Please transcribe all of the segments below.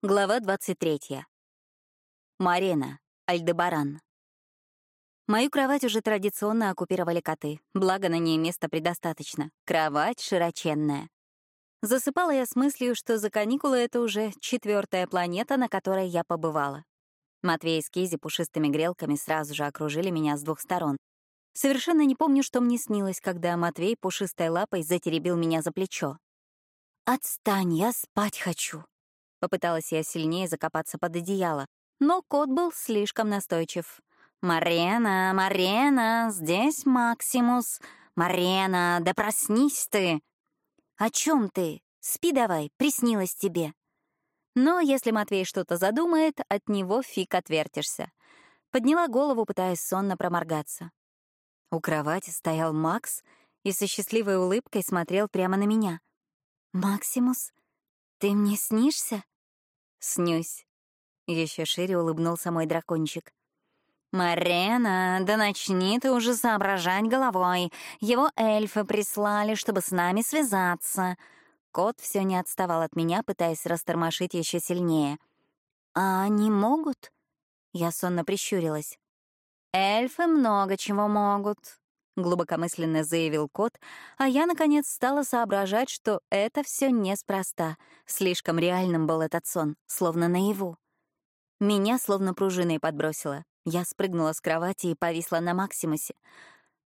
Глава 23. Марина, Альдебаран. Мою кровать уже традиционно оккупировали коты, благо на ней места предостаточно. Кровать широченная. Засыпала я с мыслью, что за каникулы это уже четвертая планета, на которой я побывала. Матвей с Кизи пушистыми грелками сразу же окружили меня с двух сторон. Совершенно не помню, что мне снилось, когда Матвей пушистой лапой затеребил меня за плечо. «Отстань, я спать хочу», Попыталась я сильнее закопаться под одеяло, но кот был слишком настойчив. «Марена, Марена, здесь Максимус. Марена, да проснись ты!» «О чем ты? Спи давай, приснилось тебе». Но если Матвей что-то задумает, от него фиг отвертишься. Подняла голову, пытаясь сонно проморгаться. У кровати стоял Макс и со счастливой улыбкой смотрел прямо на меня. «Максимус, ты мне снишься?» «Снюсь». Еще шире улыбнулся мой дракончик. «Марена, да начни ты уже соображать головой. Его эльфы прислали, чтобы с нами связаться». Кот все не отставал от меня, пытаясь растормошить еще сильнее. «А они могут?» Я сонно прищурилась. «Эльфы много чего могут», — глубокомысленно заявил кот, а я, наконец, стала соображать, что это все неспроста. Слишком реальным был этот сон, словно наяву. Меня словно пружиной подбросило. Я спрыгнула с кровати и повисла на Максимусе.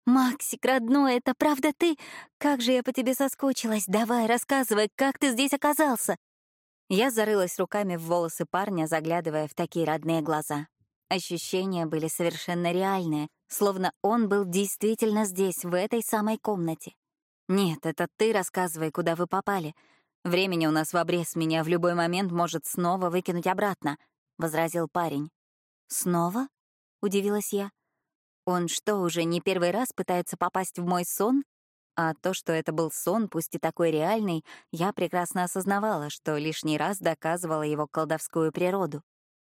«Максик, родной, это правда ты? Как же я по тебе соскучилась! Давай, рассказывай, как ты здесь оказался?» Я зарылась руками в волосы парня, заглядывая в такие родные глаза. Ощущения были совершенно реальные, словно он был действительно здесь, в этой самой комнате. «Нет, это ты рассказывай, куда вы попали. Времени у нас в обрез, меня в любой момент может снова выкинуть обратно», — возразил парень. «Снова?» — удивилась я. «Он что, уже не первый раз пытается попасть в мой сон?» А то, что это был сон, пусть и такой реальный, я прекрасно осознавала, что лишний раз доказывала его колдовскую природу.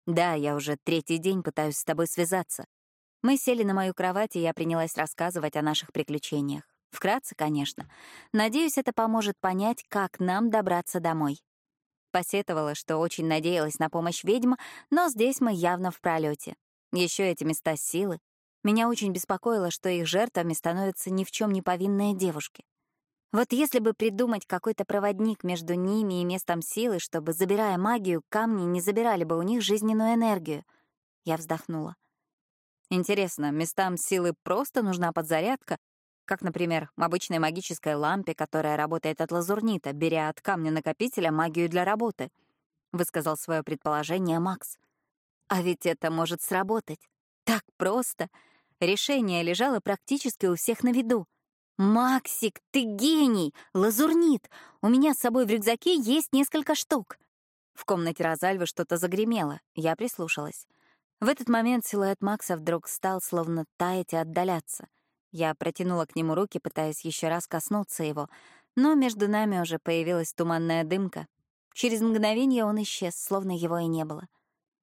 «Да, я уже третий день пытаюсь с тобой связаться». Мы сели на мою кровать, и я принялась рассказывать о наших приключениях. Вкратце, конечно. Надеюсь, это поможет понять, как нам добраться домой. Посетовала, что очень надеялась на помощь ведьм, но здесь мы явно в пролете. Еще эти места силы. Меня очень беспокоило, что их жертвами становятся ни в чем не повинные девушки. Вот если бы придумать какой-то проводник между ними и местом силы, чтобы, забирая магию, камни не забирали бы у них жизненную энергию. Я вздохнула. Интересно, местам силы просто нужна подзарядка, как, например, обычной магической лампе, которая работает от лазурнита, беря от камня-накопителя магию для работы, — высказал свое предположение Макс. А ведь это может сработать. Так просто. Решение лежало практически у всех на виду. «Максик, ты гений! Лазурнит! У меня с собой в рюкзаке есть несколько штук!» В комнате Розальвы что-то загремело. Я прислушалась. В этот момент силуэт Макса вдруг стал словно таять и отдаляться — я протянула к нему руки, пытаясь еще раз коснуться его, но между нами уже появилась туманная дымка. Через мгновение он исчез, словно его и не было.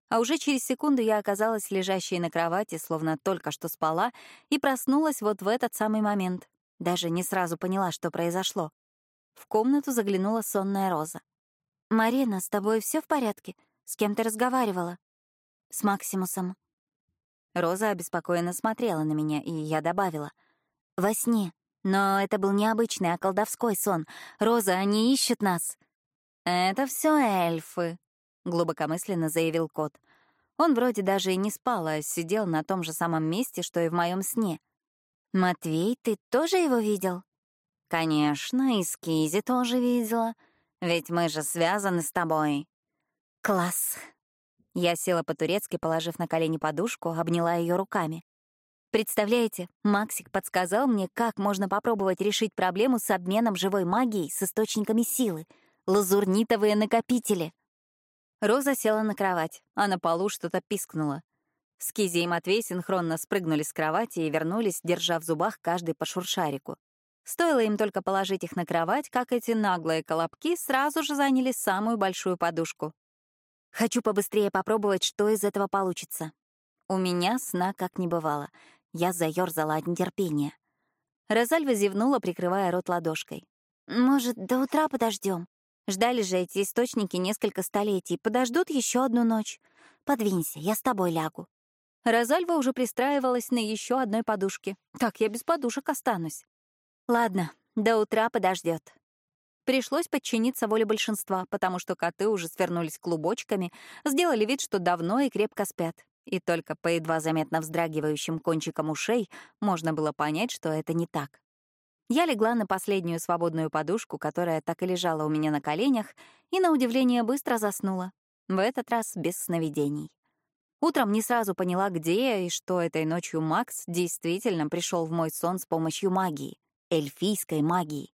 А уже через секунду я оказалась лежащей на кровати, словно только что спала, и проснулась вот в этот самый момент. Даже не сразу поняла, что произошло. В комнату заглянула сонная Роза. «Марина, с тобой все в порядке? С кем ты разговаривала?» «С Максимусом», Роза обеспокоенно смотрела на меня, и я добавила. «Во сне. Но это был не обычный, а колдовской сон. Роза, они ищут нас». «Это все эльфы», — глубокомысленно заявил кот. Он вроде даже и не спал, а сидел на том же самом месте, что и в моем сне. «Матвей, ты тоже его видел?» «Конечно, и Скизи тоже видела. Ведь мы же связаны с тобой». «Класс!» Я села по-турецки, положив на колени подушку, обняла ее руками. Представляете, Максик подсказал мне, как можно попробовать решить проблему с обменом живой магией с источниками силы. Лазурнитовые накопители. Роза села на кровать, а на полу что-то пискнуло. Скизи и Матвей синхронно спрыгнули с кровати и вернулись, держа в зубах каждый по шуршарику. Стоило им только положить их на кровать, как эти наглые колобки сразу же заняли самую большую подушку. Хочу побыстрее попробовать, что из этого получится. У меня сна как не бывало. Я заёрзала от нетерпения. Розальва зевнула, прикрывая рот ладошкой. «Может, до утра подождем? Ждали же эти источники несколько столетий, подождут еще одну ночь. Подвинься, я с тобой лягу. Розальва уже пристраивалась на еще одной подушке. Так я без подушек останусь. Ладно, до утра подождет. Пришлось подчиниться воле большинства, потому что коты уже свернулись клубочками, сделали вид, что давно и крепко спят. И только по едва заметно вздрагивающим кончикам ушей можно было понять, что это не так. Я легла на последнюю свободную подушку, которая так и лежала у меня на коленях, и, на удивление, быстро заснула. В этот раз без сновидений. Утром не сразу поняла, где и что этой ночью Макс действительно пришел в мой сон с помощью магии, эльфийской магии.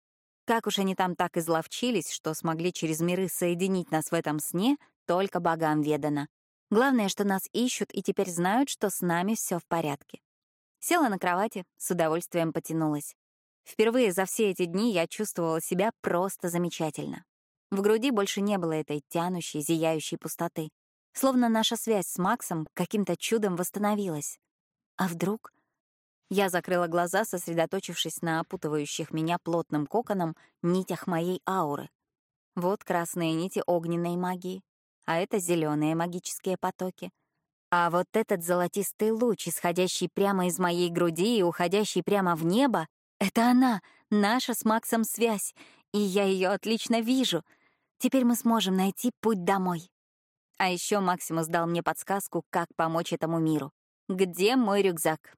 Как уж они там так изловчились, что смогли через миры соединить нас в этом сне, только богам ведано. Главное, что нас ищут и теперь знают, что с нами все в порядке. Села на кровати, с удовольствием потянулась. Впервые за все эти дни я чувствовала себя просто замечательно. В груди больше не было этой тянущей, зияющей пустоты. Словно наша связь с Максом каким-то чудом восстановилась. А вдруг... Я закрыла глаза, сосредоточившись на опутывающих меня плотным коконом нитях моей ауры. Вот красные нити огненной магии, а это зеленые магические потоки. А вот этот золотистый луч, исходящий прямо из моей груди и уходящий прямо в небо, это она, наша с Максом связь, и я ее отлично вижу. Теперь мы сможем найти путь домой. А еще Максимус дал мне подсказку, как помочь этому миру. Где мой рюкзак?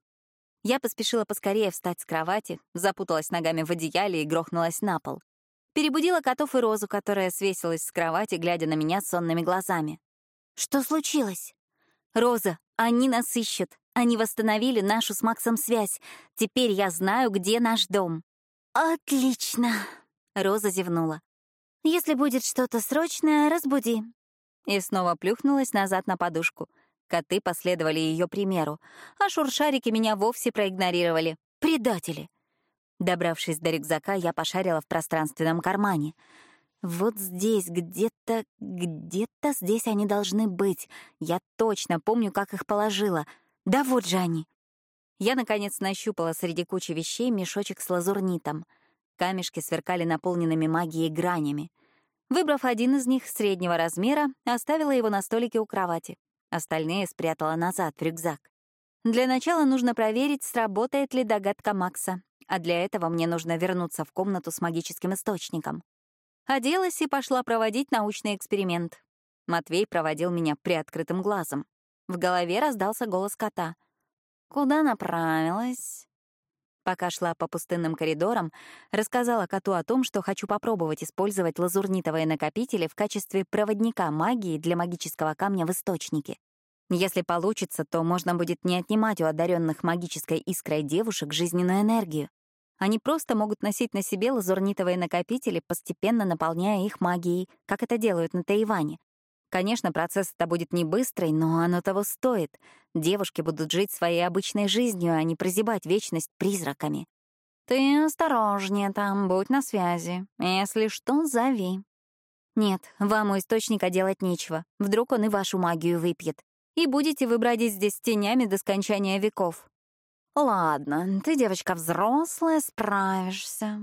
Я поспешила поскорее встать с кровати, запуталась ногами в одеяле и грохнулась на пол. Перебудила котов и Розу, которая свесилась с кровати, глядя на меня сонными глазами. «Что случилось?» «Роза, они нас ищут. Они восстановили нашу с Максом связь. Теперь я знаю, где наш дом». «Отлично!» — Роза зевнула. «Если будет что-то срочное, разбуди и снова плюхнулась назад на подушку. Коты последовали ее примеру, а шуршарики меня вовсе проигнорировали. Предатели! Добравшись до рюкзака, я пошарила в пространственном кармане. Вот здесь, где-то, где-то здесь они должны быть. Я точно помню, как их положила. Да вот же они. Я, наконец, нащупала среди кучи вещей мешочек с лазурнитом. Камешки сверкали наполненными магией гранями. Выбрав один из них среднего размера, оставила его на столике у кровати. Остальные спрятала назад в рюкзак. Для начала нужно проверить, сработает ли догадка Макса, а для этого мне нужно вернуться в комнату с магическим источником. Оделась и пошла проводить научный эксперимент. Матвей проводил меня приоткрытым глазом. В голове раздался голос кота. «Куда направилась?» Пока шла по пустынным коридорам, рассказала коту о том, что хочу попробовать использовать лазурнитовые накопители в качестве проводника магии для магического камня в источнике. Если получится, то можно будет не отнимать у одаренных магической искрой девушек жизненную энергию. Они просто могут носить на себе лазурнитовые накопители, постепенно наполняя их магией, как это делают на Тайване. Конечно, процесс это будет не быстрый, но оно того стоит. Девушки будут жить своей обычной жизнью, а не прозябать вечность призраками. Ты осторожнее там, будь на связи. Если что, зови. Нет, вам у источника делать нечего. Вдруг он и вашу магию выпьет. И будете вы бродить здесь тенями до скончания веков. Ладно, ты девочка взрослая, справишься.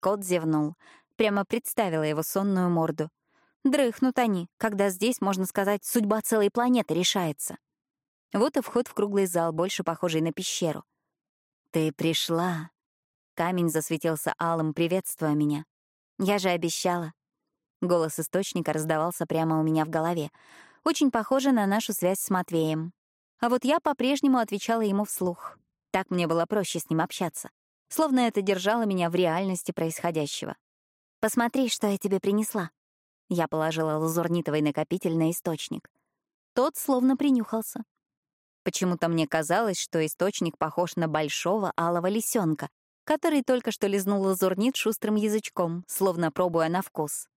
Кот зевнул. Прямо представила его сонную морду. Дрыхнут они, когда здесь, можно сказать, судьба целой планеты решается. Вот и вход в круглый зал, больше похожий на пещеру. «Ты пришла!» Камень засветился алым, приветствуя меня. «Я же обещала». Голос источника раздавался прямо у меня в голове. Очень похоже на нашу связь с Матвеем. А вот я по-прежнему отвечала ему вслух. Так мне было проще с ним общаться. Словно это держало меня в реальности происходящего. «Посмотри, что я тебе принесла», я положила лазурнитовый накопитель на источник. Тот словно принюхался. Почему-то мне казалось, что источник похож на большого алого лисенка, который только что лизнул лазурнит шустрым язычком, словно пробуя на вкус.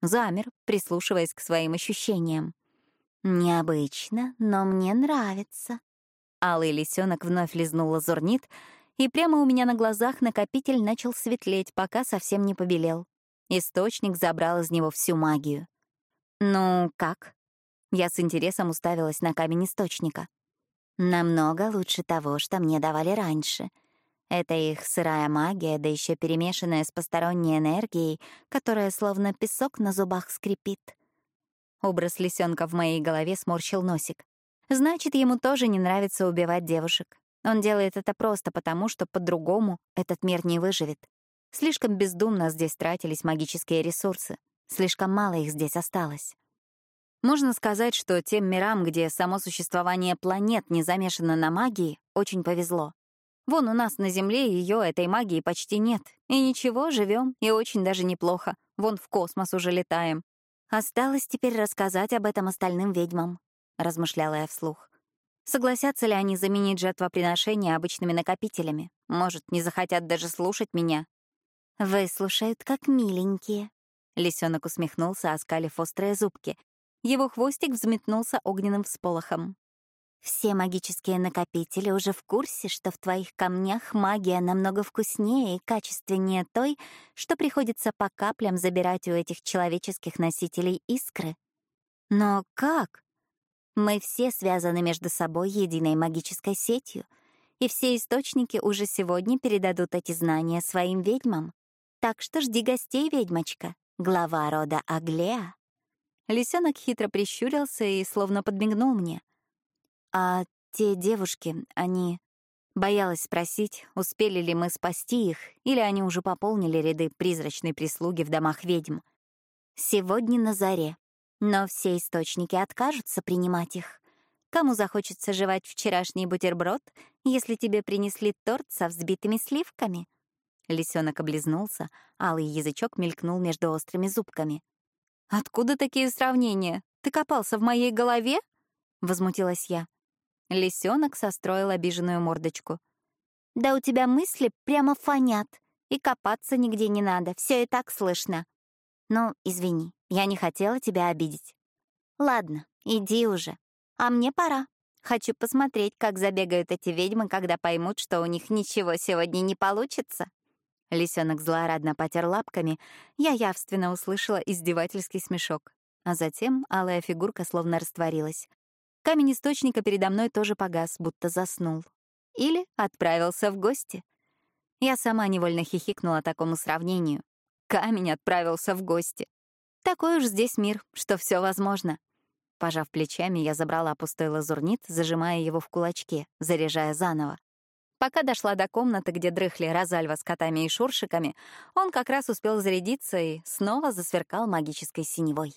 Замер, прислушиваясь к своим ощущениям. «Необычно, но мне нравится». Алый лисенок вновь лизнул лазурнит, и прямо у меня на глазах накопитель начал светлеть, пока совсем не побелел. Источник забрал из него всю магию. «Ну, как?» Я с интересом уставилась на камень источника. «Намного лучше того, что мне давали раньше. Это их сырая магия, да еще перемешанная с посторонней энергией, которая словно песок на зубах скрипит. Образ лисенка в моей голове сморщил носик. Значит, ему тоже не нравится убивать девушек. Он делает это просто потому, что по-другому этот мир не выживет. Слишком бездумно здесь тратились магические ресурсы. Слишком мало их здесь осталось. Можно сказать, что тем мирам, где само существование планет не замешано на магии, очень повезло. Вон у нас на Земле ее, этой магии, почти нет. И ничего, живем, и очень даже неплохо. Вон в космос уже летаем. Осталось теперь рассказать об этом остальным ведьмам, размышляла я вслух. Согласятся ли они заменить жертвоприношения обычными накопителями? Может, не захотят даже слушать меня? Вы слушают как миленькие. Лисенок усмехнулся, оскалив острые зубки, его хвостик взметнулся огненным всполохом. «Все магические накопители уже в курсе, что в твоих камнях магия намного вкуснее и качественнее той, что приходится по каплям забирать у этих человеческих носителей искры. Но как? Мы все связаны между собой единой магической сетью, и все источники уже сегодня передадут эти знания своим ведьмам. Так что жди гостей, ведьмочка, глава рода Аглеа. Лисенок хитро прищурился и словно подмигнул мне. А те девушки, они... Боялась спросить, успели ли мы спасти их, или они уже пополнили ряды призрачной прислуги в домах ведьм. Сегодня на заре. Но все источники откажутся принимать их. Кому захочется жевать вчерашний бутерброд, если тебе принесли торт со взбитыми сливками? Лисенок облизнулся, алый язычок мелькнул между острыми зубками. «Откуда такие сравнения? Ты копался в моей голове?» — возмутилась я. Лисенок состроил обиженную мордочку. «Да у тебя мысли прямо фонят, и копаться нигде не надо, все и так слышно. Ну, извини, я не хотела тебя обидеть. Ладно, иди уже. А мне пора. Хочу посмотреть, как забегают эти ведьмы, когда поймут, что у них ничего сегодня не получится». Лисенок злорадно потер лапками, я явственно услышала издевательский смешок. А затем алая фигурка словно растворилась. Камень источника передо мной тоже погас, будто заснул. Или отправился в гости. Я сама невольно хихикнула такому сравнению. Камень отправился в гости. Такой уж здесь мир, что все возможно. Пожав плечами, я забрала пустой лазурнит, зажимая его в кулачке, заряжая заново. Пока дошла до комнаты, где дрыхли Розальва с котами и шуршиками, он как раз успел зарядиться и снова засверкал магической синевой.